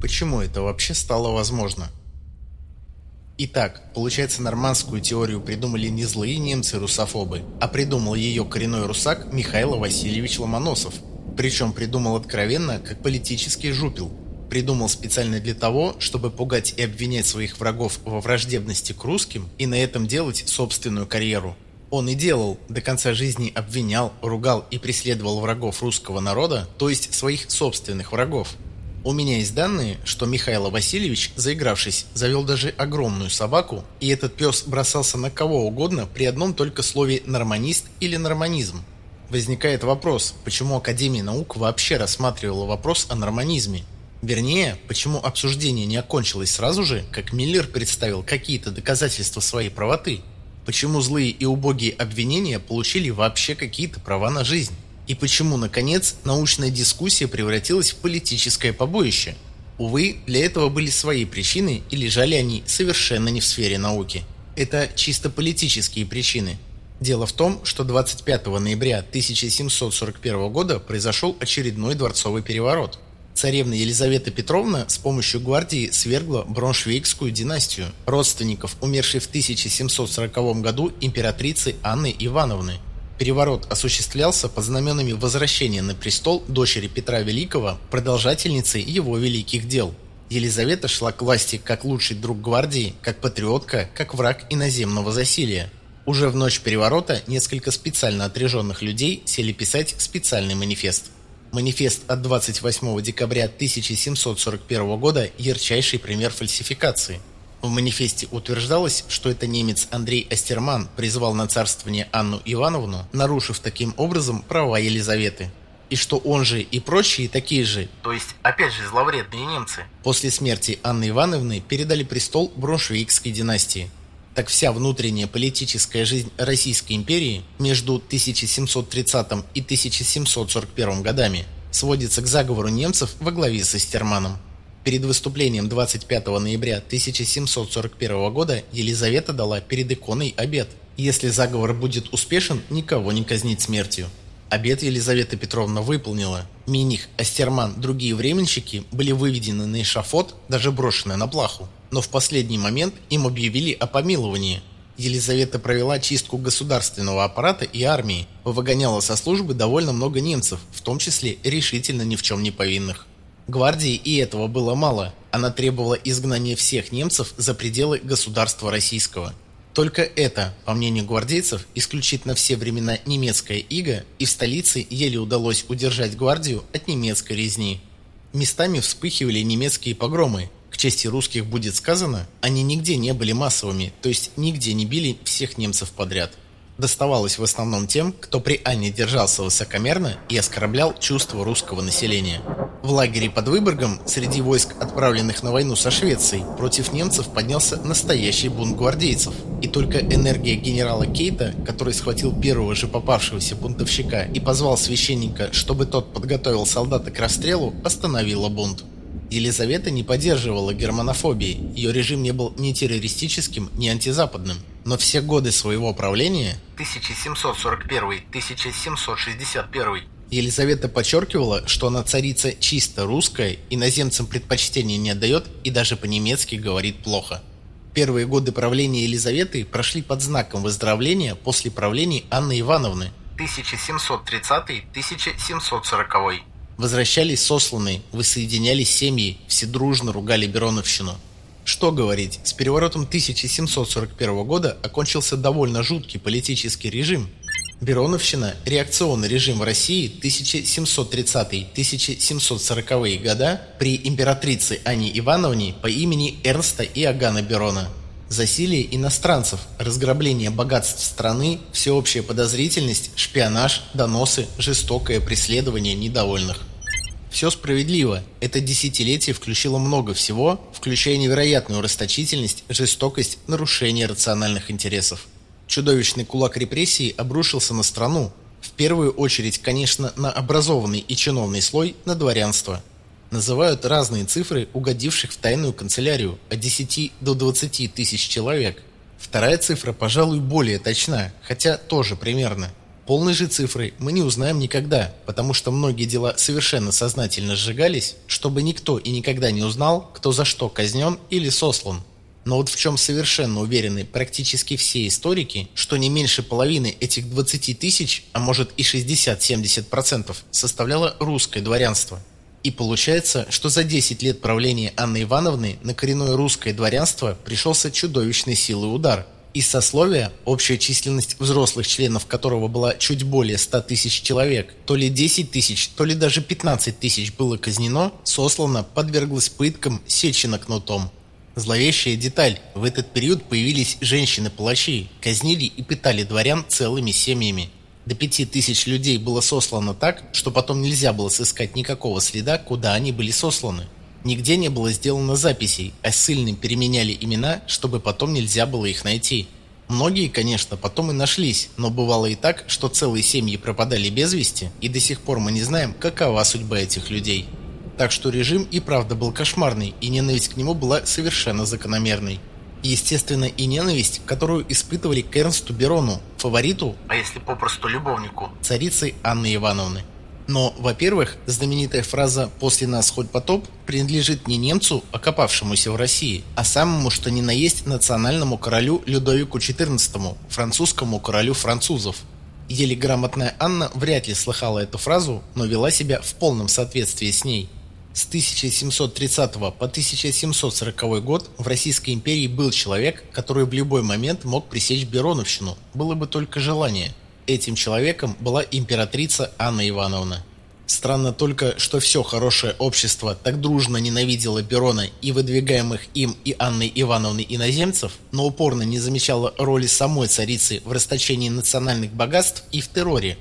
Почему это вообще стало возможно? Итак, получается, нормандскую теорию придумали не злые немцы-русофобы, а придумал ее коренной русак Михаил Васильевич Ломоносов. Причем придумал откровенно, как политический жупил. Придумал специально для того, чтобы пугать и обвинять своих врагов во враждебности к русским и на этом делать собственную карьеру. Он и делал, до конца жизни обвинял, ругал и преследовал врагов русского народа, то есть своих собственных врагов. У меня есть данные, что Михаил Васильевич, заигравшись, завел даже огромную собаку, и этот пес бросался на кого угодно при одном только слове «норманист» или «норманизм». Возникает вопрос, почему Академия наук вообще рассматривала вопрос о норманизме? Вернее, почему обсуждение не окончилось сразу же, как Миллер представил какие-то доказательства своей правоты? Почему злые и убогие обвинения получили вообще какие-то права на жизнь? И почему, наконец, научная дискуссия превратилась в политическое побоище? Увы, для этого были свои причины, и лежали они совершенно не в сфере науки. Это чисто политические причины. Дело в том, что 25 ноября 1741 года произошел очередной дворцовый переворот. Царевна Елизавета Петровна с помощью гвардии свергла Броншвейгскую династию, родственников умершей в 1740 году императрицы Анны Ивановны – Переворот осуществлялся под знаменами возвращения на престол дочери Петра Великого, продолжательницы его великих дел. Елизавета шла к власти как лучший друг гвардии, как патриотка, как враг иноземного засилия. Уже в ночь переворота несколько специально отряженных людей сели писать специальный манифест. Манифест от 28 декабря 1741 года – ярчайший пример фальсификации – в манифесте утверждалось, что это немец Андрей Астерман призвал на царствование Анну Ивановну, нарушив таким образом права Елизаветы. И что он же и прочие такие же, то есть опять же зловредные немцы, после смерти Анны Ивановны передали престол Броншвейгской династии. Так вся внутренняя политическая жизнь Российской империи между 1730 и 1741 годами сводится к заговору немцев во главе с Астерманом. Перед выступлением 25 ноября 1741 года Елизавета дала перед иконой обет. Если заговор будет успешен, никого не казнить смертью. Обет Елизавета Петровна выполнила. Миних, Астерман, другие временщики были выведены на эшафот, даже брошены на плаху. Но в последний момент им объявили о помиловании. Елизавета провела чистку государственного аппарата и армии, выгоняла со службы довольно много немцев, в том числе решительно ни в чем не повинных. Гвардии и этого было мало. Она требовала изгнания всех немцев за пределы государства российского. Только это, по мнению гвардейцев, исключительно все времена немецкая ига, и в столице еле удалось удержать гвардию от немецкой резни. Местами вспыхивали немецкие погромы. К чести русских будет сказано, они нигде не были массовыми, то есть нигде не били всех немцев подряд доставалось в основном тем, кто при Анне держался высокомерно и оскорблял чувства русского населения. В лагере под Выборгом среди войск, отправленных на войну со Швецией, против немцев поднялся настоящий бунт гвардейцев. И только энергия генерала Кейта, который схватил первого же попавшегося бунтовщика и позвал священника, чтобы тот подготовил солдата к расстрелу, остановила бунт. Елизавета не поддерживала германофобии, ее режим не был ни террористическим, ни антизападным. Но все годы своего правления 1741-1761 Елизавета подчеркивала, что она царица чисто русская, иноземцам предпочтения не отдает и даже по-немецки говорит плохо. Первые годы правления Елизаветы прошли под знаком выздоровления после правления Анны Ивановны 1730-1740 Возвращались сосланные, воссоединялись семьи, все дружно ругали Бероновщину. Что говорить, с переворотом 1741 года окончился довольно жуткий политический режим. Бероновщина – реакционный режим в России 1730-1740-е года при императрице Анне Ивановне по имени Эрнста Иоганна Берона. Засилие иностранцев, разграбление богатств страны, всеобщая подозрительность, шпионаж, доносы, жестокое преследование недовольных. Все справедливо. Это десятилетие включило много всего, включая невероятную расточительность, жестокость, нарушение рациональных интересов. Чудовищный кулак репрессий обрушился на страну. В первую очередь, конечно, на образованный и чиновный слой, на дворянство. Называют разные цифры угодивших в тайную канцелярию – от 10 до 20 тысяч человек. Вторая цифра, пожалуй, более точна, хотя тоже примерно – Полной же цифры мы не узнаем никогда, потому что многие дела совершенно сознательно сжигались, чтобы никто и никогда не узнал, кто за что казнен или сослан. Но вот в чем совершенно уверены практически все историки, что не меньше половины этих 20 тысяч, а может и 60-70% составляло русское дворянство. И получается, что за 10 лет правления Анны Ивановны на коренное русское дворянство пришелся чудовищной силы удар. Из сословия, общая численность взрослых членов которого была чуть более 100 тысяч человек, то ли 10 тысяч, то ли даже 15 тысяч было казнено, сослано, подверглось пыткам, сечено кнутом. Зловещая деталь. В этот период появились женщины-палачи, казнили и пытали дворян целыми семьями. До пяти тысяч людей было сослано так, что потом нельзя было сыскать никакого следа, куда они были сосланы. Нигде не было сделано записей, а ссыльным переменяли имена, чтобы потом нельзя было их найти. Многие, конечно, потом и нашлись, но бывало и так, что целые семьи пропадали без вести, и до сих пор мы не знаем, какова судьба этих людей. Так что режим и правда был кошмарный, и ненависть к нему была совершенно закономерной. Естественно, и ненависть, которую испытывали к Эрнсту Берону, фавориту, а если попросту любовнику, царицы Анны Ивановны. Но, во-первых, знаменитая фраза «после нас хоть потоп» принадлежит не немцу, окопавшемуся в России, а самому что ни на есть национальному королю Людовику XIV, французскому королю французов. Еле грамотная Анна вряд ли слыхала эту фразу, но вела себя в полном соответствии с ней – с 1730 по 1740 год в Российской империи был человек, который в любой момент мог пресечь Бероновщину, было бы только желание. Этим человеком была императрица Анна Ивановна. Странно только, что все хорошее общество так дружно ненавидело Берона и выдвигаемых им и Анной Ивановной иноземцев, но упорно не замечало роли самой царицы в расточении национальных богатств и в терроре,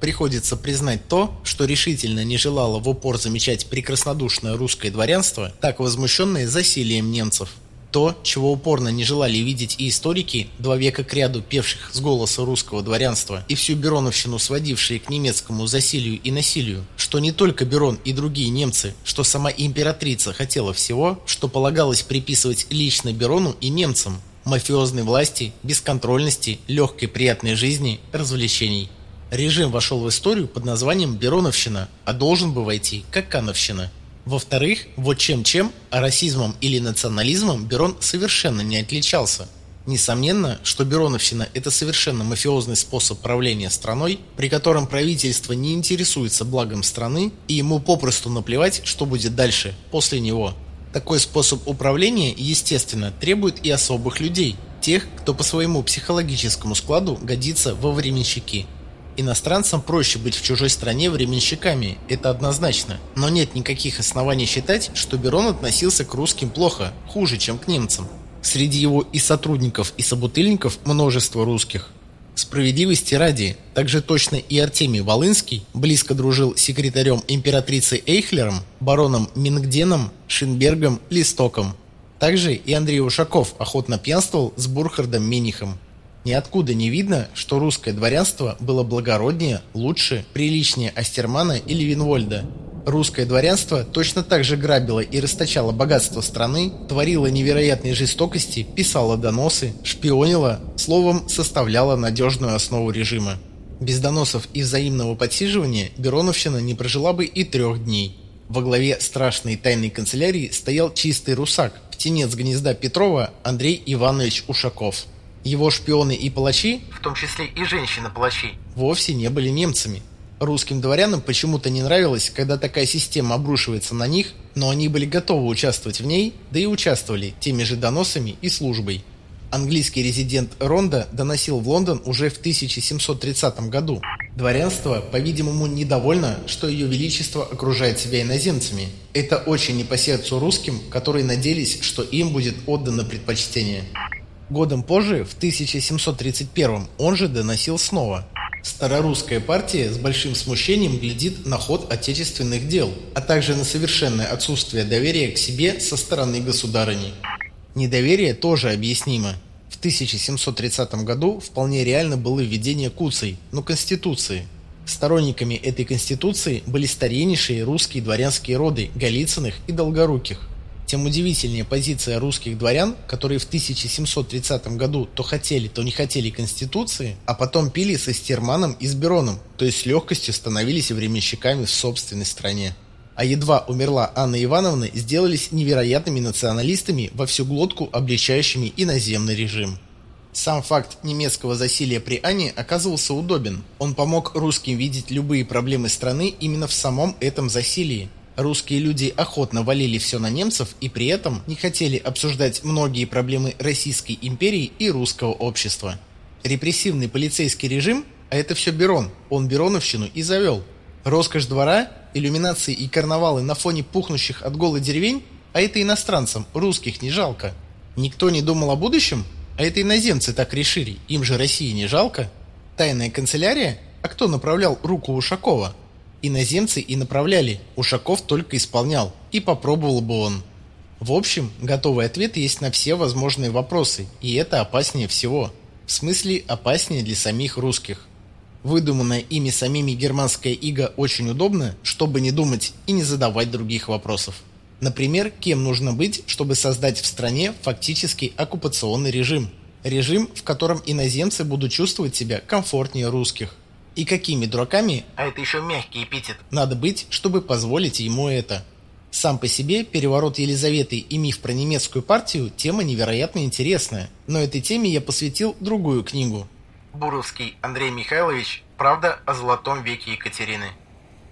Приходится признать то, что решительно не желало в упор замечать прекраснодушное русское дворянство, так возмущенное засилием немцев. То, чего упорно не желали видеть и историки, два века кряду певших с голоса русского дворянства и всю Бероновщину сводившие к немецкому засилию и насилию, что не только Берон и другие немцы, что сама императрица хотела всего, что полагалось приписывать лично Берону и немцам, мафиозной власти, бесконтрольности, легкой приятной жизни, развлечений. Режим вошел в историю под названием Бероновщина, а должен бы войти как Кановщина. Во-вторых, вот чем-чем, а расизмом или национализмом Берон совершенно не отличался. Несомненно, что Бероновщина – это совершенно мафиозный способ правления страной, при котором правительство не интересуется благом страны, и ему попросту наплевать, что будет дальше, после него. Такой способ управления, естественно, требует и особых людей, тех, кто по своему психологическому складу годится во временщики – Иностранцам проще быть в чужой стране временщиками, это однозначно. Но нет никаких оснований считать, что Берон относился к русским плохо, хуже, чем к немцам. Среди его и сотрудников, и собутыльников множество русских. Справедливости ради, также точно и Артемий Волынский близко дружил с секретарем императрицы Эйхлером, бароном Мингденом, Шинбергом, Листоком. Также и Андрей Ушаков охотно пьянствовал с Бурхардом Минихом. Ниоткуда не видно, что русское дворянство было благороднее, лучше, приличнее Астермана или Винвольда. Русское дворянство точно так же грабило и расточало богатство страны, творило невероятные жестокости, писало доносы, шпионило, словом, составляло надежную основу режима. Без доносов и взаимного подсиживания Бероновщина не прожила бы и трех дней. Во главе страшной тайной канцелярии стоял чистый русак, птенец гнезда Петрова Андрей Иванович Ушаков. Его шпионы и палачи, в том числе и женщины-палачи, вовсе не были немцами. Русским дворянам почему-то не нравилось, когда такая система обрушивается на них, но они были готовы участвовать в ней, да и участвовали теми же доносами и службой. Английский резидент Ронда доносил в Лондон уже в 1730 году. Дворянство, по-видимому, недовольно, что ее величество окружает себя иноземцами. Это очень не по сердцу русским, которые надеялись, что им будет отдано предпочтение. Годом позже, в 1731 он же доносил снова. Старорусская партия с большим смущением глядит на ход отечественных дел, а также на совершенное отсутствие доверия к себе со стороны государыни. Недоверие тоже объяснимо. В 1730 году вполне реально было введение Куцей, но Конституции. Сторонниками этой Конституции были старейшие русские дворянские роды Голицыных и Долгоруких. Тем удивительнее позиция русских дворян, которые в 1730 году то хотели, то не хотели Конституции, а потом пили со Стерманом и с Бероном, то есть с легкостью становились временщиками в собственной стране. А едва умерла Анна Ивановна, сделались невероятными националистами во всю глотку, обличающими иноземный режим. Сам факт немецкого засилия при Анне оказывался удобен. Он помог русским видеть любые проблемы страны именно в самом этом засилии. Русские люди охотно валили все на немцев и при этом не хотели обсуждать многие проблемы Российской империи и русского общества. Репрессивный полицейский режим, а это все Берон, он Бероновщину и завел. Роскошь двора, иллюминации и карнавалы на фоне пухнущих от голой деревень, а это иностранцам, русских не жалко. Никто не думал о будущем? А это иноземцы так решили, им же России не жалко. Тайная канцелярия? А кто направлял руку Ушакова? Иноземцы и направляли, Ушаков только исполнял, и попробовал бы он. В общем, готовый ответ есть на все возможные вопросы, и это опаснее всего. В смысле, опаснее для самих русских. Выдуманная ими самими германская ига очень удобна, чтобы не думать и не задавать других вопросов. Например, кем нужно быть, чтобы создать в стране фактически оккупационный режим. Режим, в котором иноземцы будут чувствовать себя комфортнее русских и какими дураками, а это еще мягкий эпитет, надо быть, чтобы позволить ему это. Сам по себе переворот Елизаветы и миф про немецкую партию – тема невероятно интересная, но этой теме я посвятил другую книгу. Буровский Андрей Михайлович «Правда о золотом веке Екатерины».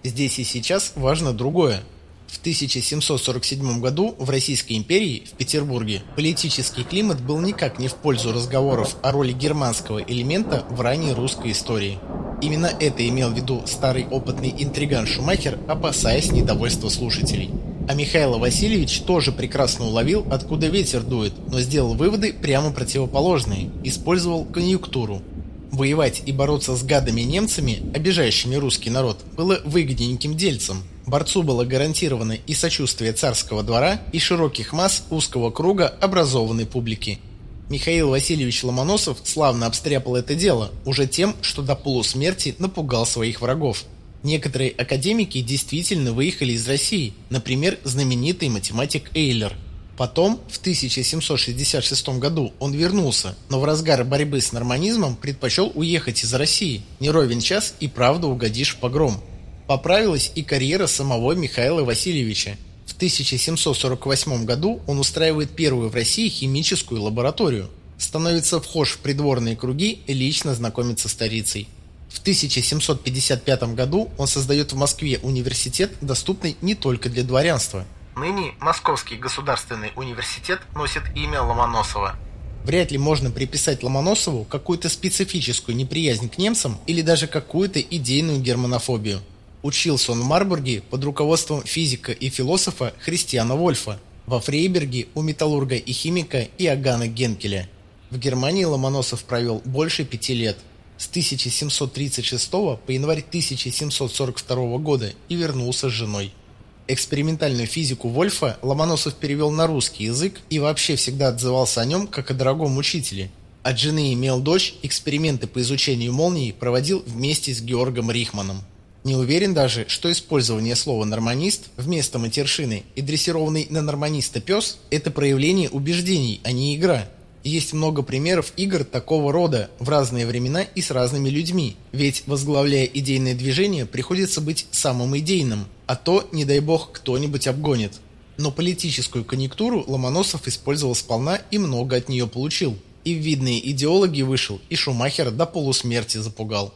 Здесь и сейчас важно другое. В 1747 году в Российской империи, в Петербурге, политический климат был никак не в пользу разговоров о роли германского элемента в ранней русской истории. Именно это имел в виду старый опытный интриган Шумахер, опасаясь недовольства слушателей. А Михаил Васильевич тоже прекрасно уловил, откуда ветер дует, но сделал выводы прямо противоположные, использовал конъюнктуру. Воевать и бороться с гадами-немцами, обижающими русский народ, было выгодненьким дельцем. Борцу было гарантировано и сочувствие царского двора, и широких масс узкого круга образованной публики, Михаил Васильевич Ломоносов славно обстряпал это дело, уже тем, что до полусмерти напугал своих врагов. Некоторые академики действительно выехали из России, например, знаменитый математик Эйлер. Потом, в 1766 году, он вернулся, но в разгар борьбы с норманизмом предпочел уехать из России. Не ровен час и правда угодишь в погром. Поправилась и карьера самого Михаила Васильевича. В 1748 году он устраивает первую в России химическую лабораторию, становится вхож в придворные круги и лично знакомится с старицей. В 1755 году он создает в Москве университет, доступный не только для дворянства. Ныне Московский государственный университет носит имя Ломоносова. Вряд ли можно приписать Ломоносову какую-то специфическую неприязнь к немцам или даже какую-то идейную германофобию. Учился он в Марбурге под руководством физика и философа Христиана Вольфа, во Фрейберге у металлурга и химика Иоганна Генкеля. В Германии Ломоносов провел больше пяти лет, с 1736 по январь 1742 года и вернулся с женой. Экспериментальную физику Вольфа Ломоносов перевел на русский язык и вообще всегда отзывался о нем как о дорогом учителе. От жены имел дочь, эксперименты по изучению молний проводил вместе с Георгом Рихманом. Не уверен даже, что использование слова «норманист» вместо матершины и дрессированный на норманиста пес – это проявление убеждений, а не игра. Есть много примеров игр такого рода в разные времена и с разными людьми, ведь возглавляя идейное движение приходится быть самым идейным, а то, не дай бог, кто-нибудь обгонит. Но политическую конъюнктуру Ломоносов использовал сполна и много от нее получил. И в видные идеологи вышел, и Шумахера до полусмерти запугал.